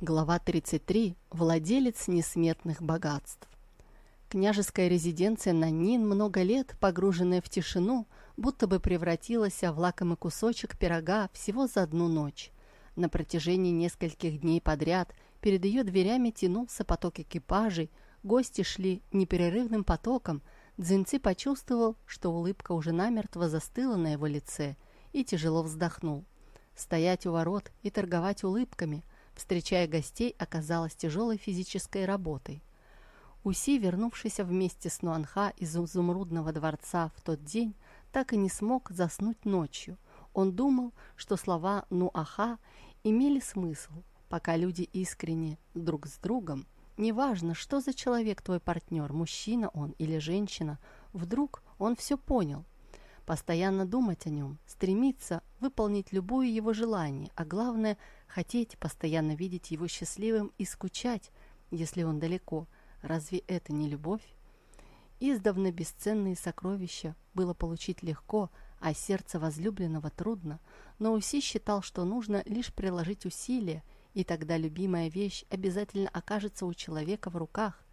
Глава 33. Владелец несметных богатств. Княжеская резиденция Нанин, много лет погруженная в тишину, будто бы превратилась в лакомый кусочек пирога всего за одну ночь. На протяжении нескольких дней подряд перед ее дверями тянулся поток экипажей, гости шли непрерывным потоком, Дзинци почувствовал, что улыбка уже намертво застыла на его лице и тяжело вздохнул. Стоять у ворот и торговать улыбками – встречая гостей, оказалась тяжелой физической работой. Уси, вернувшийся вместе с Нуанха из Изумрудного дворца в тот день, так и не смог заснуть ночью. Он думал, что слова Нуаха имели смысл, пока люди искренне друг с другом. Неважно, что за человек твой партнер, мужчина он или женщина, вдруг он все понял. Постоянно думать о нем, стремиться выполнить любое его желание, а главное – Хотеть постоянно видеть его счастливым и скучать, если он далеко, разве это не любовь? Издавна бесценные сокровища было получить легко, а сердце возлюбленного трудно, но Уси считал, что нужно лишь приложить усилия, и тогда любимая вещь обязательно окажется у человека в руках.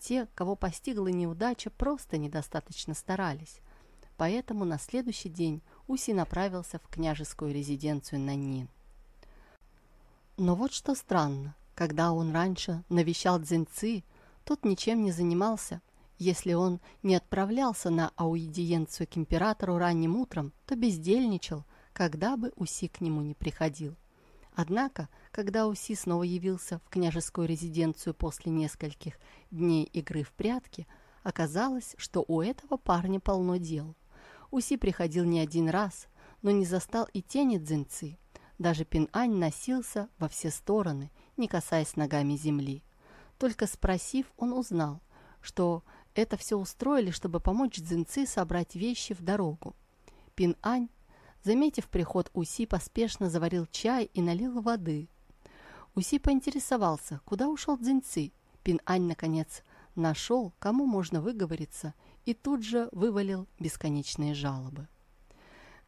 Те, кого постигла неудача, просто недостаточно старались. Поэтому на следующий день Уси направился в княжескую резиденцию Нанин. Но вот что странно, когда он раньше навещал Дзинцы, тот ничем не занимался. Если он не отправлялся на аудиенцию к императору ранним утром, то бездельничал, когда бы Уси к нему не приходил. Однако, когда Уси снова явился в княжескую резиденцию после нескольких дней игры в прятки, оказалось, что у этого парня полно дел. Уси приходил не один раз, но не застал и тени дзинцы. Даже Пин-Ань носился во все стороны, не касаясь ногами земли. Только спросив, он узнал, что это все устроили, чтобы помочь Цзиньцы собрать вещи в дорогу. Пин-Ань, заметив приход Уси, поспешно заварил чай и налил воды. Уси поинтересовался, куда ушел Цзиньцы. Пин-Ань, наконец, нашел, кому можно выговориться, и тут же вывалил бесконечные жалобы.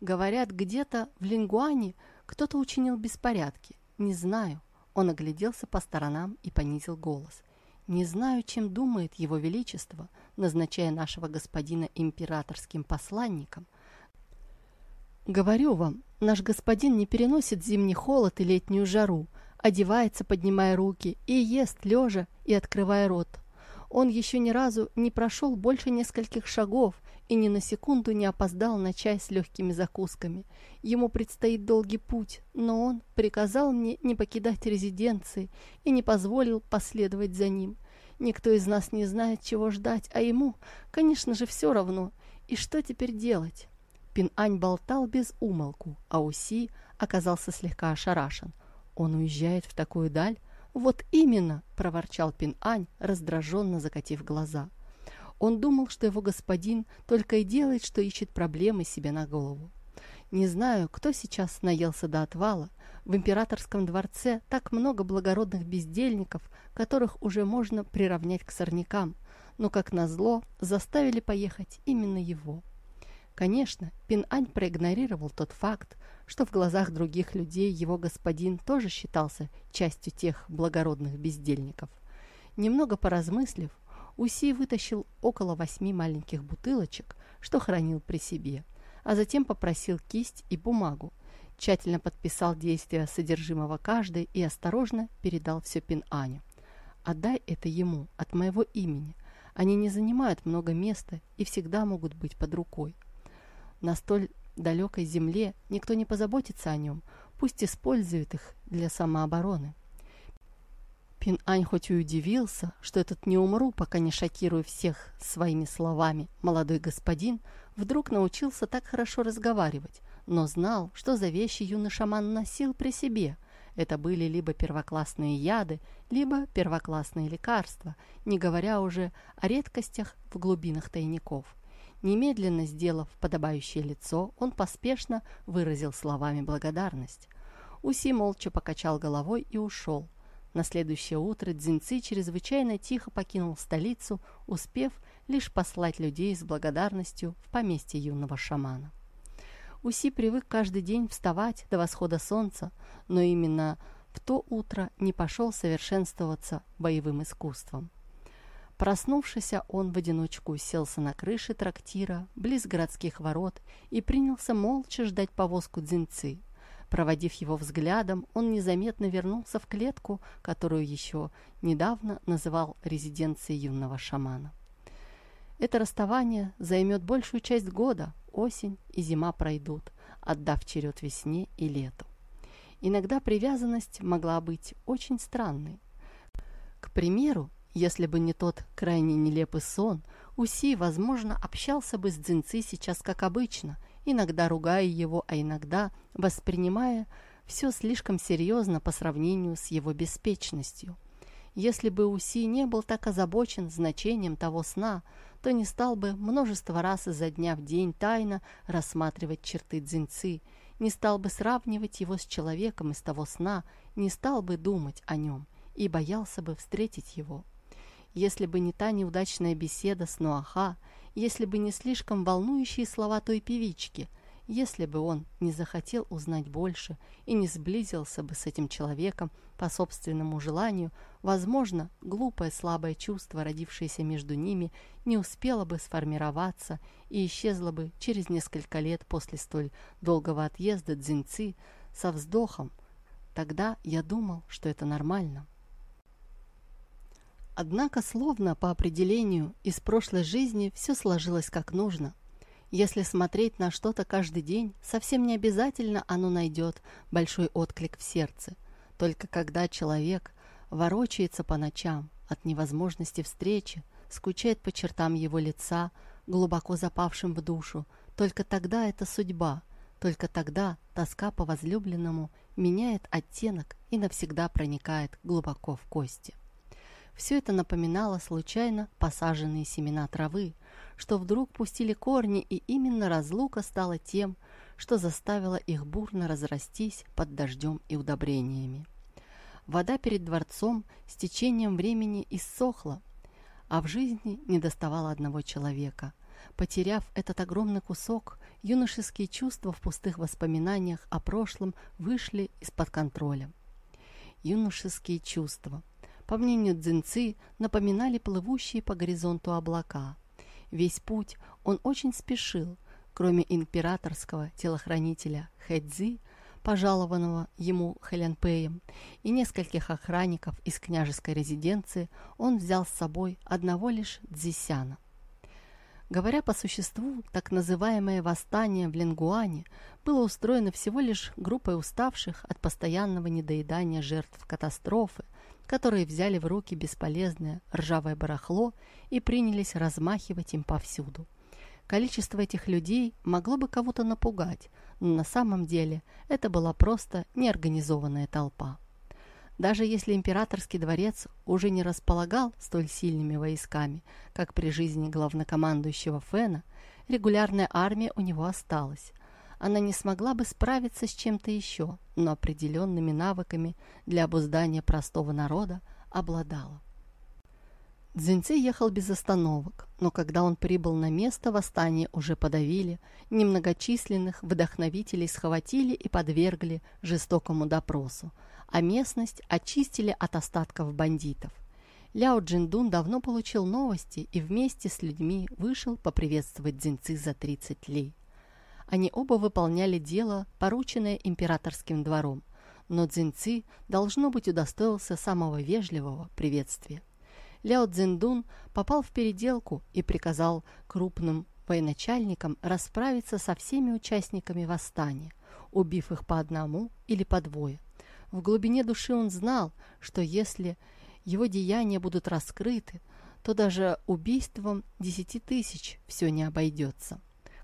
Говорят, где-то в Лингуане кто-то учинил беспорядки. Не знаю. Он огляделся по сторонам и понизил голос. Не знаю, чем думает его величество, назначая нашего господина императорским посланником. Говорю вам, наш господин не переносит зимний холод и летнюю жару, одевается, поднимая руки, и ест лежа и открывая рот. Он еще ни разу не прошел больше нескольких шагов и ни на секунду не опоздал на чай с легкими закусками. Ему предстоит долгий путь, но он приказал мне не покидать резиденции и не позволил последовать за ним. Никто из нас не знает, чего ждать, а ему, конечно же, все равно. И что теперь делать? Пин-Ань болтал без умолку, а Уси оказался слегка ошарашен. Он уезжает в такую даль? Вот именно, проворчал Пин-Ань, раздраженно закатив глаза. Он думал, что его господин только и делает, что ищет проблемы себе на голову. Не знаю, кто сейчас наелся до отвала. В императорском дворце так много благородных бездельников, которых уже можно приравнять к сорнякам, но, как назло, заставили поехать именно его. Конечно, Пин-Ань проигнорировал тот факт, что в глазах других людей его господин тоже считался частью тех благородных бездельников. Немного поразмыслив, Уси вытащил около восьми маленьких бутылочек, что хранил при себе, а затем попросил кисть и бумагу, тщательно подписал действия содержимого каждой и осторожно передал все Пин-Аню. «Отдай это ему от моего имени. Они не занимают много места и всегда могут быть под рукой. На столь далекой земле никто не позаботится о нем, пусть использует их для самообороны». Пин-Ань хоть и удивился, что этот «не умру, пока не шокирую всех своими словами» молодой господин вдруг научился так хорошо разговаривать, но знал, что за вещи юный шаман носил при себе. Это были либо первоклассные яды, либо первоклассные лекарства, не говоря уже о редкостях в глубинах тайников. Немедленно сделав подобающее лицо, он поспешно выразил словами благодарность. Уси молча покачал головой и ушел – на следующее утро Дзинцы чрезвычайно тихо покинул столицу, успев лишь послать людей с благодарностью в поместье юного шамана. Уси привык каждый день вставать до восхода солнца, но именно в то утро не пошел совершенствоваться боевым искусством. Проснувшись, он в одиночку уселся на крыше трактира, близ городских ворот, и принялся молча ждать повозку дзинцы. Проводив его взглядом, он незаметно вернулся в клетку, которую еще недавно называл резиденцией юного шамана. Это расставание займет большую часть года, осень и зима пройдут, отдав черед весне и лету. Иногда привязанность могла быть очень странной. К примеру, если бы не тот крайне нелепый сон, Уси, возможно, общался бы с Дзинци сейчас как обычно, иногда ругая его, а иногда воспринимая все слишком серьезно по сравнению с его беспечностью. Если бы Уси не был так озабочен значением того сна, то не стал бы множество раз изо дня в день тайно рассматривать черты Дзинцы, не стал бы сравнивать его с человеком из того сна, не стал бы думать о нем и боялся бы встретить его если бы не та неудачная беседа с Нуаха, если бы не слишком волнующие слова той певички, если бы он не захотел узнать больше и не сблизился бы с этим человеком по собственному желанию, возможно, глупое слабое чувство, родившееся между ними, не успело бы сформироваться и исчезло бы через несколько лет после столь долгого отъезда Дзинцы со вздохом. Тогда я думал, что это нормально. Однако, словно по определению, из прошлой жизни все сложилось как нужно. Если смотреть на что-то каждый день, совсем не обязательно оно найдет большой отклик в сердце. Только когда человек ворочается по ночам от невозможности встречи, скучает по чертам его лица, глубоко запавшим в душу, только тогда это судьба, только тогда тоска по возлюбленному меняет оттенок и навсегда проникает глубоко в кости. Все это напоминало случайно посаженные семена травы, что вдруг пустили корни, и именно разлука стала тем, что заставило их бурно разрастись под дождем и удобрениями. Вода перед дворцом с течением времени иссохла, а в жизни не доставало одного человека. Потеряв этот огромный кусок, юношеские чувства в пустых воспоминаниях о прошлом вышли из-под контроля. Юношеские чувства – по мнению Дзинцы, напоминали плывущие по горизонту облака. Весь путь он очень спешил, кроме императорского телохранителя Хэдзи, пожалованного ему Хэлянпеем, и нескольких охранников из княжеской резиденции, он взял с собой одного лишь Дзисяна. Говоря по существу, так называемое восстание в Ленгуане было устроено всего лишь группой уставших от постоянного недоедания жертв катастрофы, которые взяли в руки бесполезное ржавое барахло и принялись размахивать им повсюду. Количество этих людей могло бы кого-то напугать, но на самом деле это была просто неорганизованная толпа. Даже если императорский дворец уже не располагал столь сильными войсками, как при жизни главнокомандующего Фена, регулярная армия у него осталась, она не смогла бы справиться с чем-то еще, но определенными навыками для обуздания простого народа обладала. Дзиньци ехал без остановок, но когда он прибыл на место, восстание уже подавили, немногочисленных вдохновителей схватили и подвергли жестокому допросу, а местность очистили от остатков бандитов. Ляо Джиндун давно получил новости и вместе с людьми вышел поприветствовать Дзиньци за 30 лей. Они оба выполняли дело, порученное императорским двором, но Цзиньци, должно быть, удостоился самого вежливого приветствия. Ляо Цзиндун попал в переделку и приказал крупным военачальникам расправиться со всеми участниками восстания, убив их по одному или по двое. В глубине души он знал, что если его деяния будут раскрыты, то даже убийством десяти тысяч все не обойдется.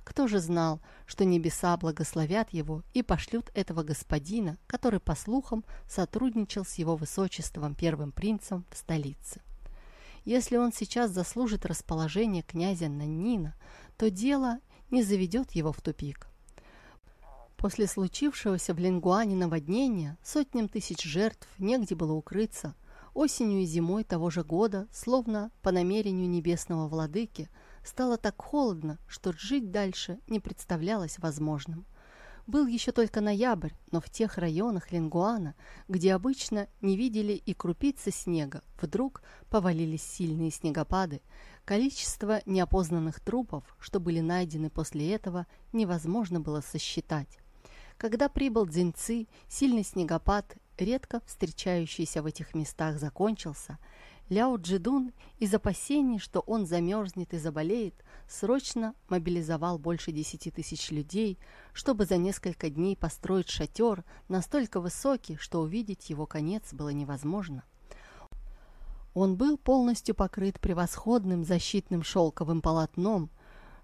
Кто же знал, что небеса благословят его и пошлют этого господина, который, по слухам, сотрудничал с его высочеством первым принцем в столице? Если он сейчас заслужит расположение князя Наннина, то дело не заведет его в тупик. После случившегося в Ленгуане наводнения сотням тысяч жертв негде было укрыться. Осенью и зимой того же года, словно по намерению небесного владыки, Стало так холодно, что жить дальше не представлялось возможным. Был еще только ноябрь, но в тех районах Лингуана, где обычно не видели и крупицы снега, вдруг повалились сильные снегопады. Количество неопознанных трупов, что были найдены после этого, невозможно было сосчитать. Когда прибыл Дзиньци, сильный снегопад, редко встречающийся в этих местах, закончился – Ляо Джидун из опасений, что он замерзнет и заболеет, срочно мобилизовал больше десяти тысяч людей, чтобы за несколько дней построить шатер настолько высокий, что увидеть его конец было невозможно. Он был полностью покрыт превосходным защитным шелковым полотном,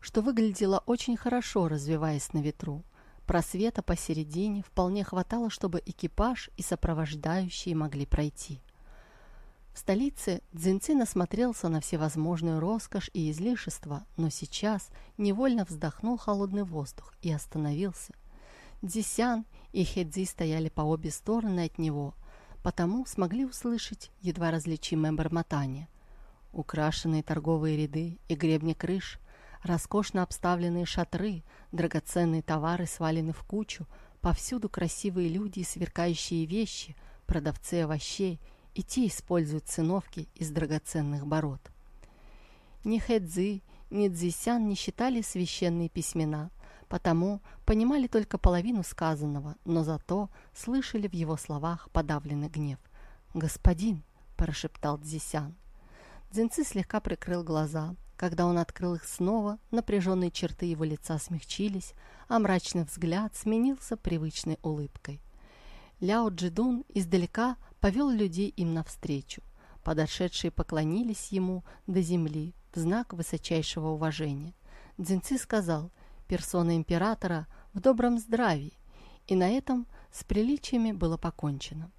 что выглядело очень хорошо, развиваясь на ветру. Просвета посередине вполне хватало, чтобы экипаж и сопровождающие могли пройти. В столице Дзинцин осмотрелся на всевозможную роскошь и излишества, но сейчас невольно вздохнул холодный воздух и остановился. Дзисян и Хедзи стояли по обе стороны от него, потому смогли услышать едва различимое бормотание. Украшенные торговые ряды и гребни крыш, роскошно обставленные шатры, драгоценные товары свалены в кучу, повсюду красивые люди и сверкающие вещи, продавцы овощей – и те используют циновки из драгоценных бород. Ни Хэдзи, ни Цзисян не считали священные письмена, потому понимали только половину сказанного, но зато слышали в его словах подавленный гнев. «Господин!» – прошептал Цзисян. Дзинцы слегка прикрыл глаза. Когда он открыл их снова, напряженные черты его лица смягчились, а мрачный взгляд сменился привычной улыбкой. Ляо Джидун издалека повел людей им навстречу. Подошедшие поклонились ему до земли в знак высочайшего уважения. Дзинцы сказал, персона императора в добром здравии, и на этом с приличиями было покончено.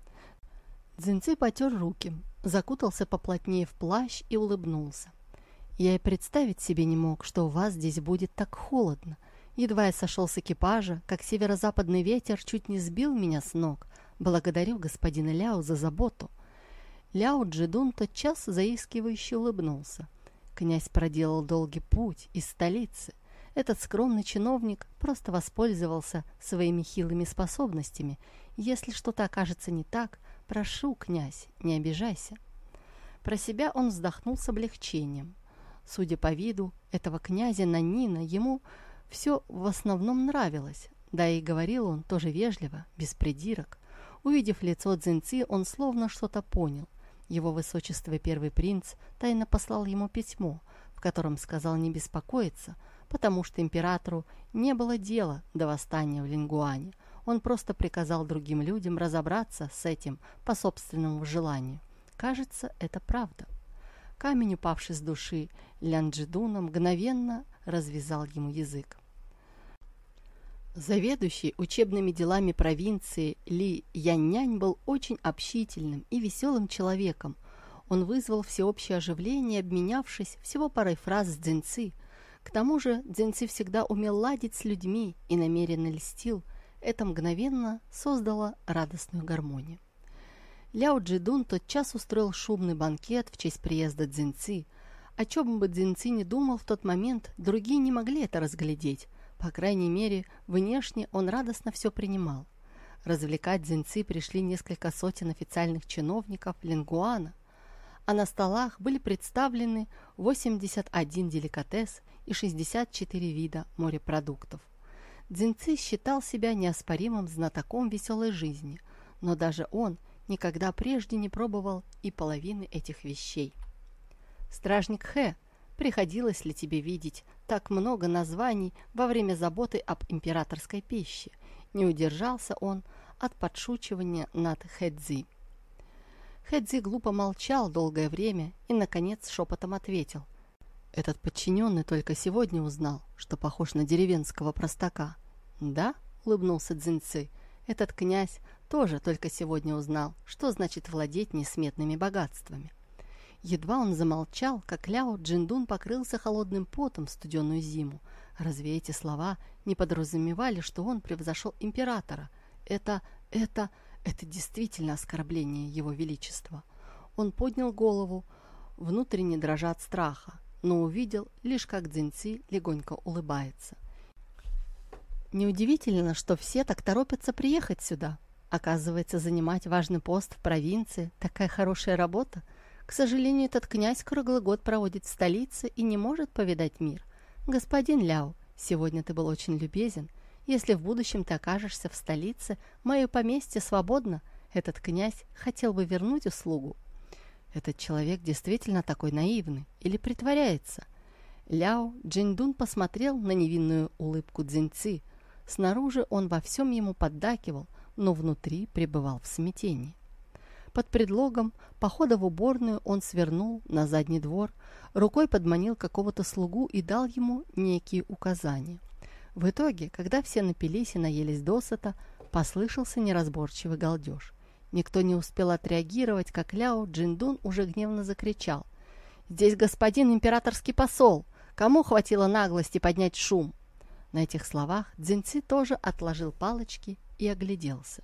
Дзинцы потер руки, закутался поплотнее в плащ и улыбнулся. Я и представить себе не мог, что у вас здесь будет так холодно. Едва я сошел с экипажа, как северо-западный ветер чуть не сбил меня с ног, Благодарю господина Ляо за заботу. Ляо Джидун тотчас заискивающе улыбнулся. Князь проделал долгий путь из столицы. Этот скромный чиновник просто воспользовался своими хилыми способностями. Если что-то окажется не так, прошу, князь, не обижайся. Про себя он вздохнул с облегчением. Судя по виду этого князя Нанина, ему все в основном нравилось, да и говорил он тоже вежливо, без придирок. Увидев лицо Цзиньци, он словно что-то понял. Его высочество первый принц тайно послал ему письмо, в котором сказал не беспокоиться, потому что императору не было дела до восстания в Лингуане. Он просто приказал другим людям разобраться с этим по собственному желанию. Кажется, это правда. Камень, упавший с души Лянджидуна, мгновенно развязал ему язык. Заведующий учебными делами провинции Ли Яннянь был очень общительным и веселым человеком. Он вызвал всеобщее оживление, обменявшись всего парой фраз с Дзиньци. К тому же Дзиньци всегда умел ладить с людьми и намеренно льстил. Это мгновенно создало радостную гармонию. Ляо Джидун тотчас устроил шумный банкет в честь приезда Дзиньци. О чем бы Дзиньци не думал в тот момент, другие не могли это разглядеть. По крайней мере, внешне он радостно все принимал. Развлекать дзинцы пришли несколько сотен официальных чиновников Лингуана, а на столах были представлены 81 деликатес и 64 вида морепродуктов. Дзинцы считал себя неоспоримым знатоком веселой жизни, но даже он никогда прежде не пробовал и половины этих вещей. Стражник Хэ Приходилось ли тебе видеть так много названий во время заботы об императорской пище? Не удержался он от подшучивания над Хэдзи. Хэдзи глупо молчал долгое время и, наконец, шепотом ответил. Этот подчиненный только сегодня узнал, что похож на деревенского простака. «Да?» — улыбнулся Дзинцы. «Этот князь тоже только сегодня узнал, что значит владеть несметными богатствами». Едва он замолчал, как Ляо Джиндун покрылся холодным потом в студеную зиму. Разве эти слова не подразумевали, что он превзошел императора? Это, это, это действительно оскорбление его величества. Он поднял голову, внутренне дрожа от страха, но увидел лишь, как Дзиньци легонько улыбается. Неудивительно, что все так торопятся приехать сюда. Оказывается, занимать важный пост в провинции – такая хорошая работа. К сожалению, этот князь круглый год проводит в столице и не может повидать мир. Господин Ляо, сегодня ты был очень любезен. Если в будущем ты окажешься в столице, мое поместье свободно. Этот князь хотел бы вернуть услугу. Этот человек действительно такой наивный или притворяется? Ляо Джиндун посмотрел на невинную улыбку Цзиньци. Снаружи он во всем ему поддакивал, но внутри пребывал в смятении. Под предлогом похода в уборную он свернул на задний двор, рукой подманил какого-то слугу и дал ему некие указания. В итоге, когда все напились и наелись досыта, послышался неразборчивый галдеж. Никто не успел отреагировать, как Ляо Джиндун уже гневно закричал. «Здесь господин императорский посол! Кому хватило наглости поднять шум?» На этих словах Дзиньци тоже отложил палочки и огляделся.